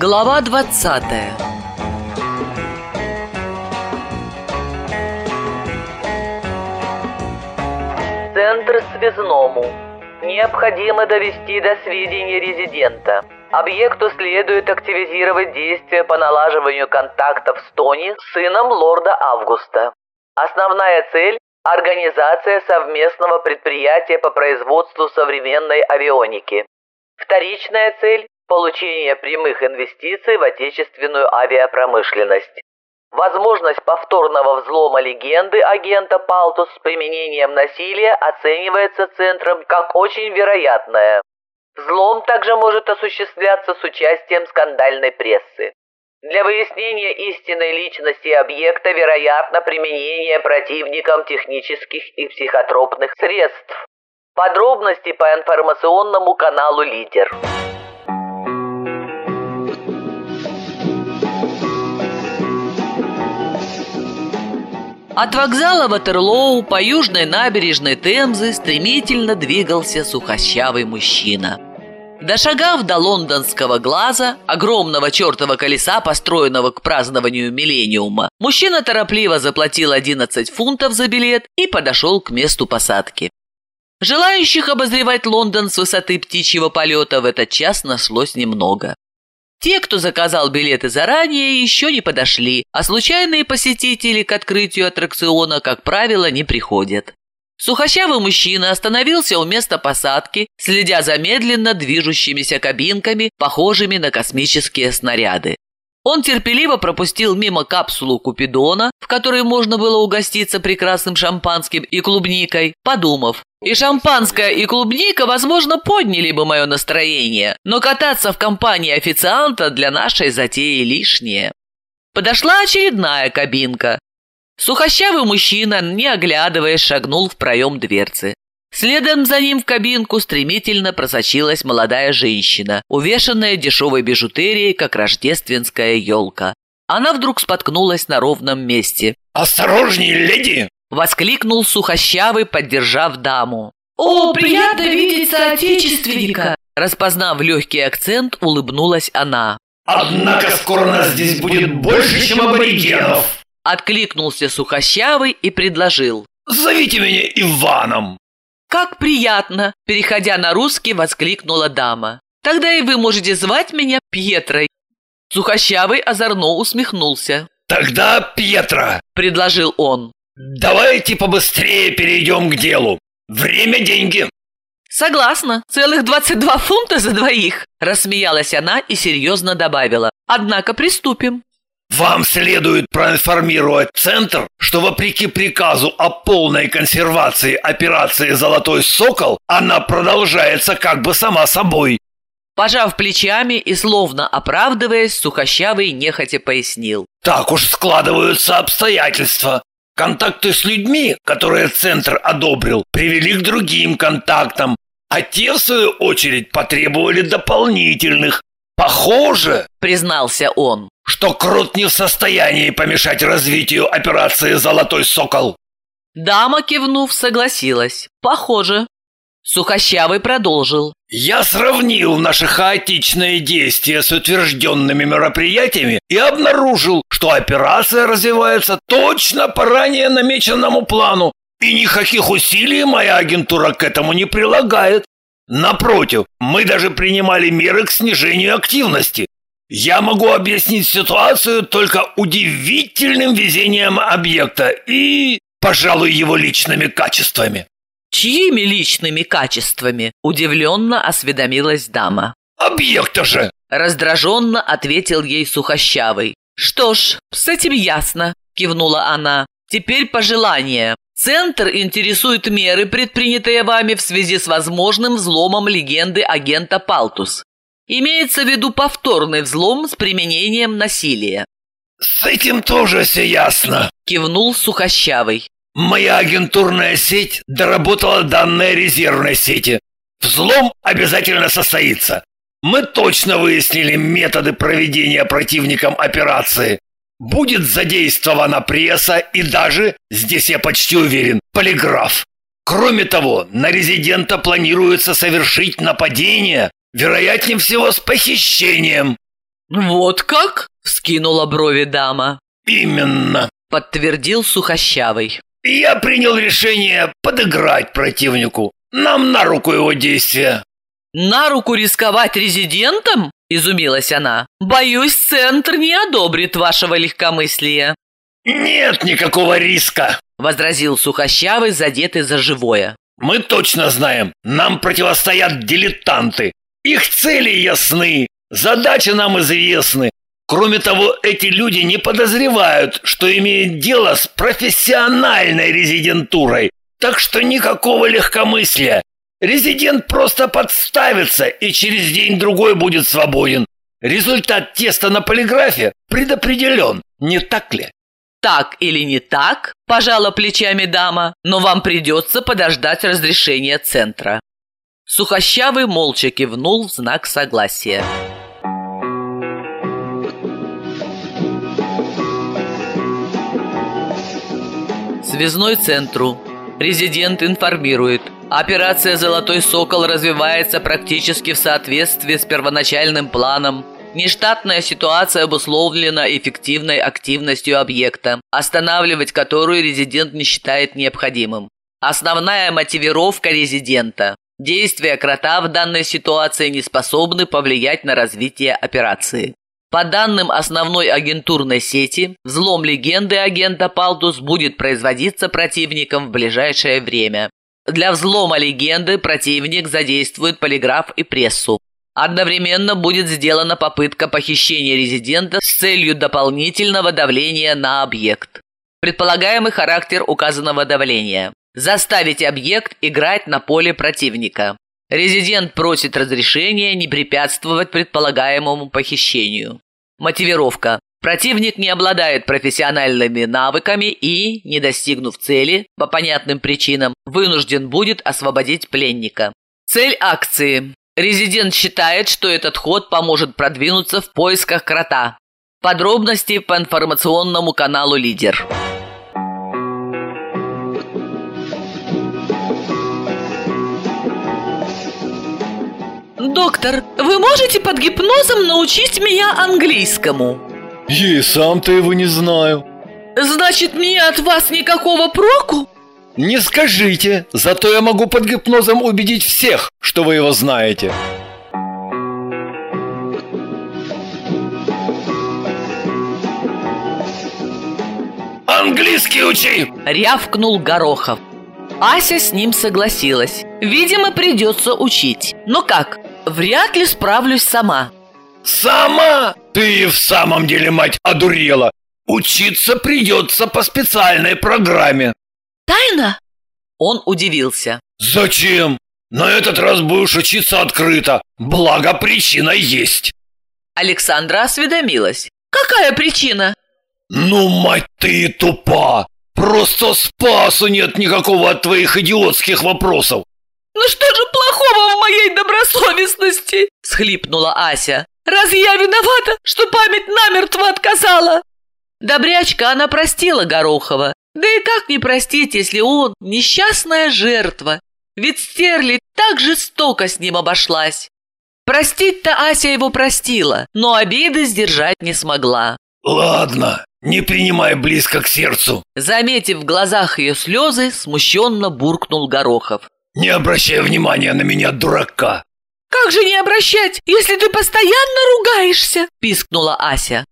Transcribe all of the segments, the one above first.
Глава 20 Центр связному. Необходимо довести до сведения резидента. Объекту следует активизировать действия по налаживанию контактов с Тони, сыном лорда Августа. Основная цель – организация совместного предприятия по производству современной авионики. Вторичная цель – получение прямых инвестиций в отечественную авиапромышленность. Возможность повторного взлома легенды агента Палтус с применением насилия оценивается Центром как очень вероятная. Взлом также может осуществляться с участием скандальной прессы. Для выяснения истинной личности объекта вероятно применение противником технических и психотропных средств. Подробности по информационному каналу «Лидер». От вокзала Ватерлоу по южной набережной Темзы стремительно двигался сухощавый мужчина. Дошагав до лондонского глаза, огромного чертова колеса, построенного к празднованию миллениума, мужчина торопливо заплатил 11 фунтов за билет и подошел к месту посадки. Желающих обозревать Лондон с высоты птичьего полета в этот час нашлось немного. Те, кто заказал билеты заранее, еще не подошли, а случайные посетители к открытию аттракциона, как правило, не приходят. Сухощавый мужчина остановился у места посадки, следя за медленно движущимися кабинками, похожими на космические снаряды. Он терпеливо пропустил мимо капсулу Купидона, в которой можно было угоститься прекрасным шампанским и клубникой, подумав, и шампанское, и клубника, возможно, подняли бы мое настроение, но кататься в компании официанта для нашей затеи лишнее. Подошла очередная кабинка. Сухощавый мужчина, не оглядываясь, шагнул в проем дверцы. Следом за ним в кабинку стремительно просочилась молодая женщина, увешанная дешевой бижутерией, как рождественская елка. Она вдруг споткнулась на ровном месте. «Осторожней, леди!» – воскликнул Сухощавый, поддержав даму. «О, приятно видеть соотечественника!» Распознав легкий акцент, улыбнулась она. «Однако скоро нас здесь будет больше, чем аборигенов!» Откликнулся Сухощавый и предложил. «Зовите меня Иваном!» «Как приятно!» – переходя на русский, воскликнула дама. «Тогда и вы можете звать меня Пьетрой». Сухощавый озорно усмехнулся. «Тогда Пьетро!» – предложил он. «Давайте побыстрее перейдем к делу. Время – деньги!» «Согласна. Целых 22 фунта за двоих!» – рассмеялась она и серьезно добавила. «Однако приступим». Вам следует проинформировать Центр, что вопреки приказу о полной консервации операции «Золотой сокол» она продолжается как бы сама собой. Пожав плечами и словно оправдываясь, Сухощавый нехотя пояснил. Так уж складываются обстоятельства. Контакты с людьми, которые Центр одобрил, привели к другим контактам, а те, в свою очередь, потребовали дополнительных. Похоже, признался он, что Крут не в состоянии помешать развитию операции «Золотой сокол». Дама, кивнув, согласилась. Похоже. Сухощавый продолжил. «Я сравнил наши хаотичные действия с утвержденными мероприятиями и обнаружил, что операция развивается точно по ранее намеченному плану, и никаких усилий моя агентура к этому не прилагает. Напротив, мы даже принимали меры к снижению активности. Я могу объяснить ситуацию только удивительным везением объекта и, пожалуй, его личными качествами. Чьими личными качествами? Удивленно осведомилась дама. Объекта же! Раздраженно ответил ей Сухощавый. Что ж, с этим ясно, кивнула она. Теперь пожелание. Центр интересует меры, предпринятые вами в связи с возможным взломом легенды агента Палтус. Имеется в виду повторный взлом с применением насилия. «С этим тоже все ясно», – кивнул Сухощавый. «Моя агентурная сеть доработала данные резервной сети. Взлом обязательно состоится. Мы точно выяснили методы проведения противником операции. Будет задействована пресса и даже, здесь я почти уверен, полиграф. Кроме того, на резидента планируется совершить нападение Вероятнее всего с похищением. «Вот как?» – вскинула брови дама. Именно. Подтвердил Сухощавый. Я принял решение подыграть противнику. Нам на руку его действия. «На руку рисковать резидентом?» – изумилась она. «Боюсь, центр не одобрит вашего легкомыслия». «Нет никакого риска», – возразил Сухощавый, задетый за живое. «Мы точно знаем, нам противостоят дилетанты. Их цели ясны, задачи нам известны. Кроме того, эти люди не подозревают, что имеют дело с профессиональной резидентурой. Так что никакого легкомыслия. Резидент просто подставится и через день-другой будет свободен. Результат теста на полиграфе предопределен, не так ли? Так или не так, пожала плечами дама, но вам придется подождать разрешения центра. Сухощавый молча кивнул в знак согласия. Связной центру. Резидент информирует. Операция «Золотой сокол» развивается практически в соответствии с первоначальным планом. Нештатная ситуация обусловлена эффективной активностью объекта, останавливать которую резидент не считает необходимым. Основная мотивировка резидента. Действия крота в данной ситуации не способны повлиять на развитие операции. По данным основной агентурной сети, взлом легенды агента Палдус будет производиться противником в ближайшее время. Для взлома легенды противник задействует полиграф и прессу. Одновременно будет сделана попытка похищения резидента с целью дополнительного давления на объект. Предполагаемый характер указанного давления – заставить объект играть на поле противника. Резидент просит разрешения не препятствовать предполагаемому похищению. Мотивировка. Противник не обладает профессиональными навыками и, не достигнув цели, по понятным причинам, вынужден будет освободить пленника. Цель акции. Резидент считает, что этот ход поможет продвинуться в поисках крота. Подробности по информационному каналу «Лидер». «Доктор, вы можете под гипнозом научить меня английскому?» Я и сам-то его не знаю. «Значит, мне от вас никакого проку?» Не скажите, зато я могу под гипнозом убедить всех, что вы его знаете. Английский учи! Рявкнул Горохов. Ася с ним согласилась. Видимо, придется учить. Но как? Вряд ли справлюсь сама. Сама? Ты в самом деле, мать, одурела. Учиться придется по специальной программе. Тайна? Он удивился. Зачем? На этот раз будешь учиться открыто. Благо причина есть. Александра осведомилась. Какая причина? Ну, мать ты тупа. Просто спасу нет никакого от твоих идиотских вопросов. «Ну что же плохого в моей добросовестности?» – схлипнула Ася. «Разве я виновата, что память намертво отказала?» Добрячка она простила Горохова. Да и как не простить, если он несчастная жертва? Ведь Стерли так жестоко с ним обошлась. Простить-то Ася его простила, но обиды сдержать не смогла. Ладно, не принимай близко к сердцу. Заметив в глазах ее слезы, смущенно буркнул Горохов. Не обращай внимания на меня, дурака. Как же не обращать, если ты постоянно ругаешься? Пискнула Ася.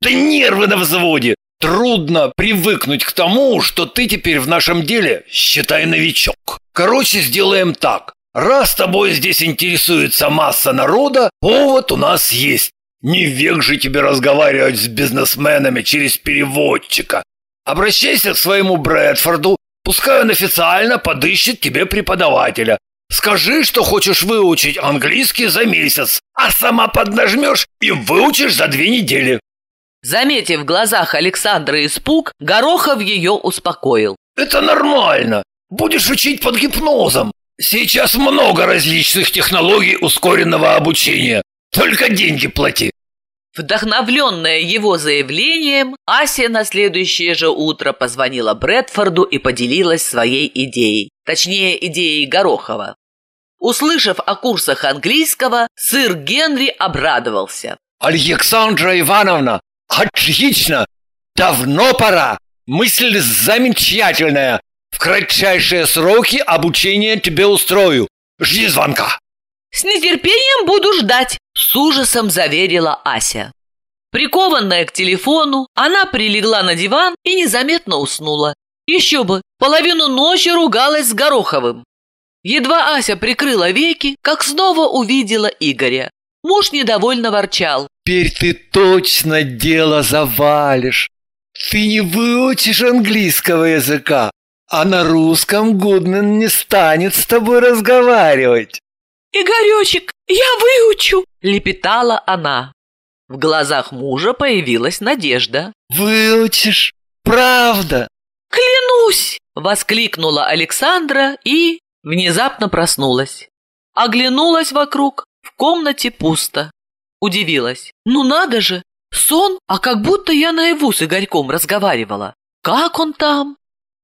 Да нервы на взводе. Трудно привыкнуть к тому, что ты теперь в нашем деле, считай, новичок. Короче, сделаем так. Раз тобой здесь интересуется масса народа, повод у нас есть. Не век же тебе разговаривать с бизнесменами через переводчика. Обращайся к своему Брэдфорду Пускай он официально подыщет тебе преподавателя. Скажи, что хочешь выучить английский за месяц, а сама поднажмешь и выучишь за две недели». Заметив в глазах Александра испуг, Горохов ее успокоил. «Это нормально. Будешь учить под гипнозом. Сейчас много различных технологий ускоренного обучения. Только деньги плати. Вдохновленная его заявлением, Ася на следующее же утро позвонила Брэдфорду и поделилась своей идеей, точнее идеей Горохова. Услышав о курсах английского, сыр Генри обрадовался. Александра Ивановна, отлично! Давно пора! Мысль замечательная! В кратчайшие сроки обучение тебе устрою. Жди звонка. С нетерпением буду ждать, с ужасом заверила Ася. Прикованная к телефону, она прилегла на диван и незаметно уснула. Еще бы, половину ночи ругалась с Гороховым. Едва Ася прикрыла веки, как снова увидела Игоря. Муж недовольно ворчал. «Теперь ты точно дело завалишь. Ты не выучишь английского языка, а на русском Гудмен не станет с тобой разговаривать». «Игоречек, я выучу!» – лепетала она. В глазах мужа появилась надежда. «Выучишь? Правда?» «Клянусь!» – воскликнула Александра и внезапно проснулась. Оглянулась вокруг, в комнате пусто. Удивилась. «Ну надо же! Сон, а как будто я наяву с Игорьком разговаривала. Как он там?»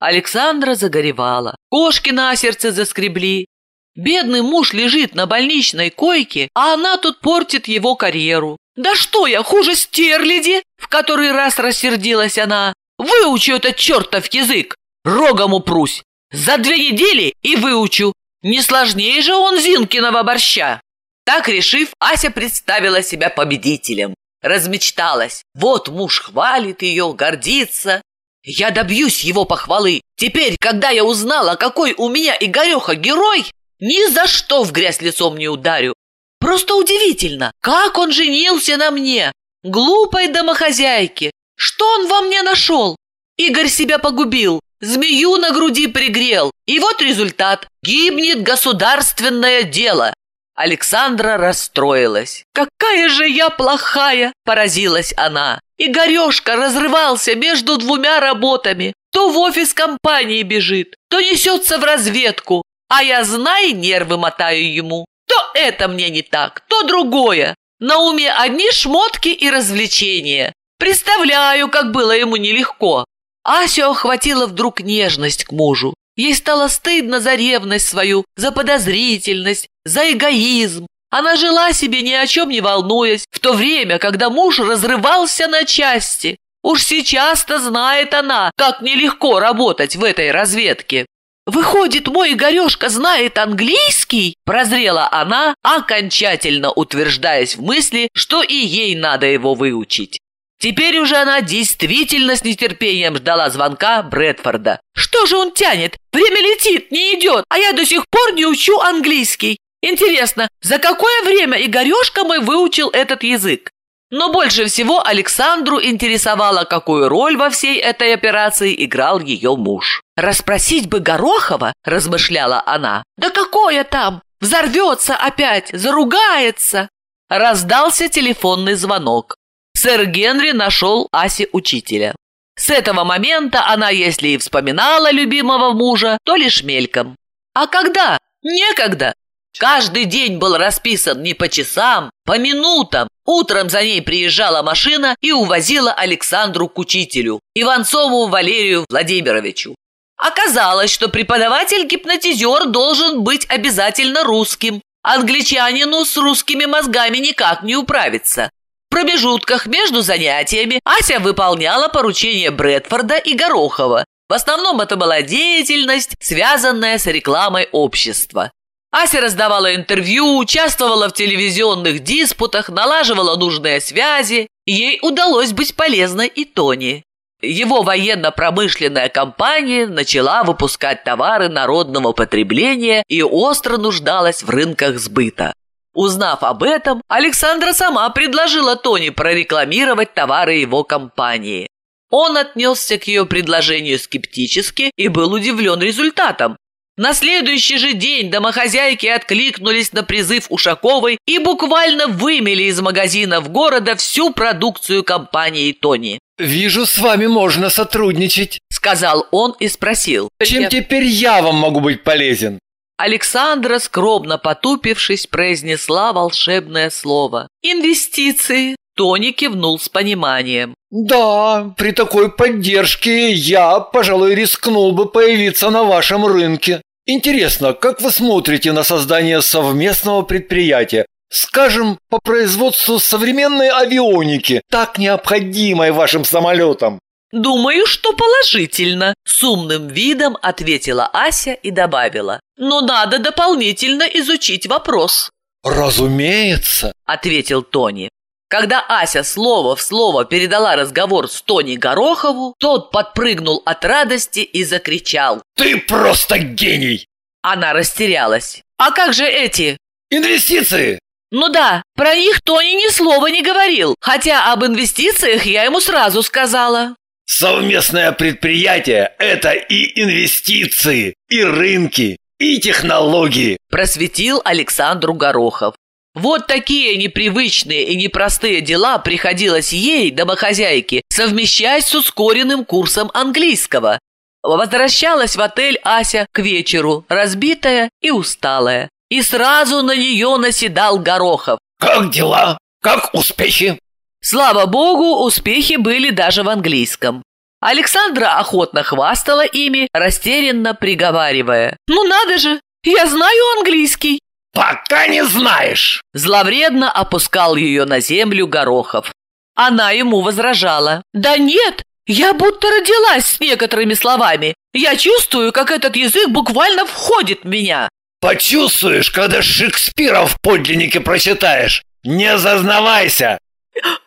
Александра загоревала. Кошки на сердце заскребли, Бедный муж лежит на больничной койке, а она тут портит его карьеру. «Да что я, хуже стерляди?» В который раз рассердилась она. «Выучу этот чертов язык! Рогом упрусь! За две недели и выучу! Не сложнее же он Зинкиного борща!» Так решив, Ася представила себя победителем. Размечталась. Вот муж хвалит ее, гордится. Я добьюсь его похвалы. Теперь, когда я узнала, какой у меня Игореха герой, ни за что в грязь лицом не ударю. Просто удивительно, как он женился на мне, глупой домохозяйке. Что он во мне нашел? Игорь себя погубил, змею на груди пригрел. И вот результат. Гибнет государственное дело. Александра расстроилась. «Какая же я плохая!» – поразилась она. Игорешка разрывался между двумя работами. То в офис компании бежит, то несется в разведку. А я, знай, нервы мотаю ему. То это мне не так, то другое. На уме одни шмотки и развлечения. Представляю, как было ему нелегко. Асю охватила вдруг нежность к мужу. Ей стало стыдно за ревность свою, за подозрительность, за эгоизм. Она жила себе ни о чем не волнуясь, в то время, когда муж разрывался на части. Уж сейчас-то знает она, как нелегко работать в этой разведке. «Выходит, мой Игорешка знает английский?» Прозрела она, окончательно утверждаясь в мысли, что и ей надо его выучить. Теперь уже она действительно с нетерпением ждала звонка Брэдфорда. «Что же он тянет? Время летит, не идет, а я до сих пор не учу английский. Интересно, за какое время Игорешка мой выучил этот язык?» Но больше всего Александру интересовало, какую роль во всей этой операции играл ее муж. «Расспросить бы Горохова», – размышляла она. «Да какое там? Взорвется опять, заругается!» Раздался телефонный звонок. Сэр Генри нашел Асе учителя. С этого момента она, если и вспоминала любимого мужа, то лишь мельком. А когда? Некогда. Каждый день был расписан не по часам, по минутам. Утром за ней приезжала машина и увозила Александру к учителю, Иванцову Валерию Владимировичу. Оказалось, что преподаватель-гипнотизер должен быть обязательно русским. Англичанину с русскими мозгами никак не управиться. В промежутках между занятиями Ася выполняла поручения Брэдфорда и Горохова. В основном это была деятельность, связанная с рекламой общества. Ася раздавала интервью, участвовала в телевизионных диспутах, налаживала нужные связи. Ей удалось быть полезной и Тони. Его военно-промышленная компания начала выпускать товары народного потребления и остро нуждалась в рынках сбыта. Узнав об этом, Александра сама предложила Тони прорекламировать товары его компании. Он отнесся к ее предложению скептически и был удивлен результатом. На следующий же день домохозяйки откликнулись на призыв Ушаковой и буквально вымели из магазинов города всю продукцию компании Тони. «Вижу, с вами можно сотрудничать», — сказал он и спросил. «Чем теперь я вам могу быть полезен?» Александра, скромно потупившись, произнесла волшебное слово. «Инвестиции». Тони кивнул с пониманием. «Да, при такой поддержке я, пожалуй, рискнул бы появиться на вашем рынке. Интересно, как вы смотрите на создание совместного предприятия Скажем, по производству современной авионики, так необходимой вашим самолетам. «Думаю, что положительно», — с умным видом ответила Ася и добавила. «Но надо дополнительно изучить вопрос». «Разумеется», — ответил Тони. Когда Ася слово в слово передала разговор с Тони Горохову, тот подпрыгнул от радости и закричал. «Ты просто гений!» Она растерялась. «А как же эти?» «Инвестиции!» «Ну да, про них Тони ни слова не говорил, хотя об инвестициях я ему сразу сказала». Совместное предприятие – это и инвестиции, и рынки, и технологии, просветил Александру Горохов. Вот такие непривычные и непростые дела приходилось ей, домохозяйке, совмещать с ускоренным курсом английского. Возвращалась в отель Ася к вечеру, разбитая и усталая. И сразу на нее наседал Горохов. «Как дела? Как успехи?» Слава богу, успехи были даже в английском. Александра охотно хвастала ими, растерянно приговаривая. «Ну надо же, я знаю английский!» «Пока не знаешь!» Зловредно опускал ее на землю Горохов. Она ему возражала. «Да нет, я будто родилась с некоторыми словами. Я чувствую, как этот язык буквально входит в меня». «Почувствуешь, когда Шекспира в подлиннике прочитаешь. Не зазнавайся,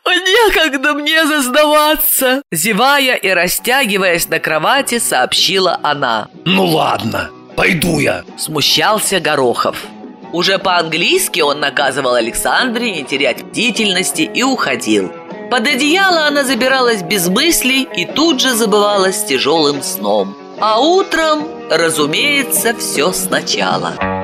«Некогда мне зазнаваться!» Зевая и растягиваясь на кровати, сообщила она. «Ну ладно, пойду я!» Смущался Горохов. Уже по-английски он наказывал Александре не терять бдительности и уходил. Под одеяло она забиралась без мыслей и тут же забывалась тяжелым сном. А утром, разумеется, все сначала.